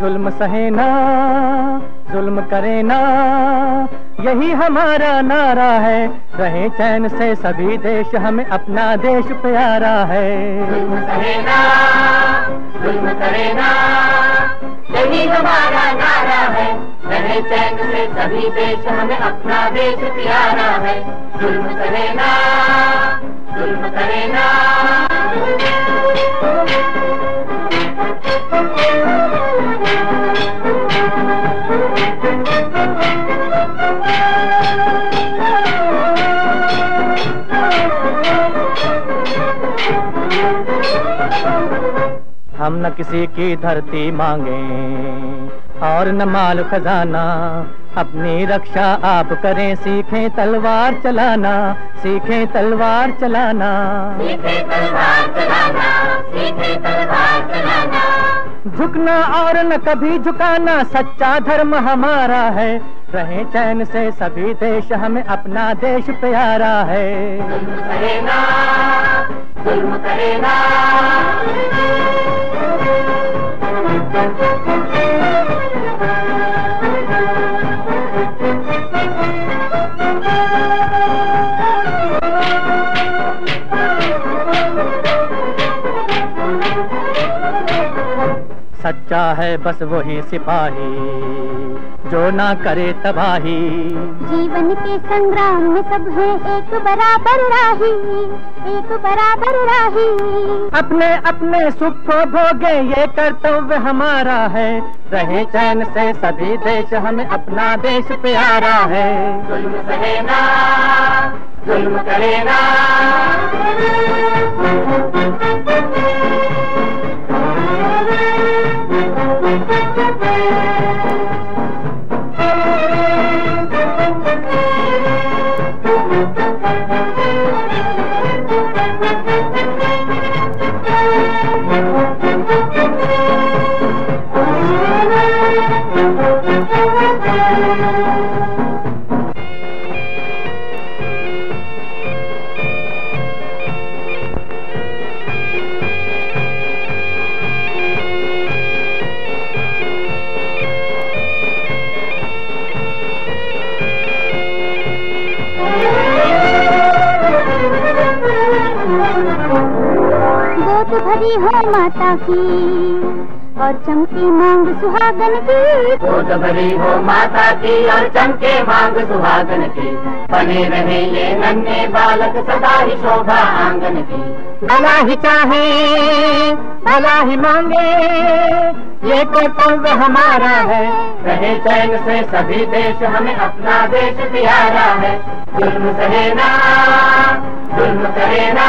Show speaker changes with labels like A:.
A: जुल्म सहे ना जुल्म करे ना यही हमारा नारा है। रहे चैन से सभी देश, हमें अपना देश प्यारा है।
B: जुल्म सहे ना जुल्म करे ना यही हमारा नारा है। रहे चैन से सभी देश हमें अपना देश प्यारा है। जुल्म करेना जुल्म करे ना।
A: हम न किसी की धरती मांगे। और न माल खजाना अपनी रक्षा आप करें सीखें तलवार चलाना सीखें तलवार चलाना।
B: सीखे तलवार चलाना सीखे तलवार चलाना।
A: झुकना और न कभी झुकाना सच्चा धर्म हमारा है। रहे चैन से सभी देश हमें अपना देश प्यारा है।
B: जुल्म सहे ना जुल्म करे ना
A: सच्चा है बस वही सिपाही जो ना करे तबाही।
C: जीवन के संग्राम में सब है एक बराबर राही एक बराबर राही।
A: अपने अपने सुख को भोगे ये कर्तव्य हमारा है। रहे चैन से सभी देश हमें अपना देश प्यारा है।
B: जुल्म सहे ना जुल्म करे ना
C: गोद भरी हो माता की। और चमकी मांग सुहागन की।
B: गोद भरी हो माता की और चमके मांग सुहागन की। बने रहे ये नन्हे बालक सदा ही शोभा आँगन की।
A: भला ही चाहे, भला ही मांगे, ये कर्तव्य हमारा है?
B: रहे चैन से सभी देश हमें अपना देश प्यारा है। जुल्म सहे ना, जुल्म करे ना।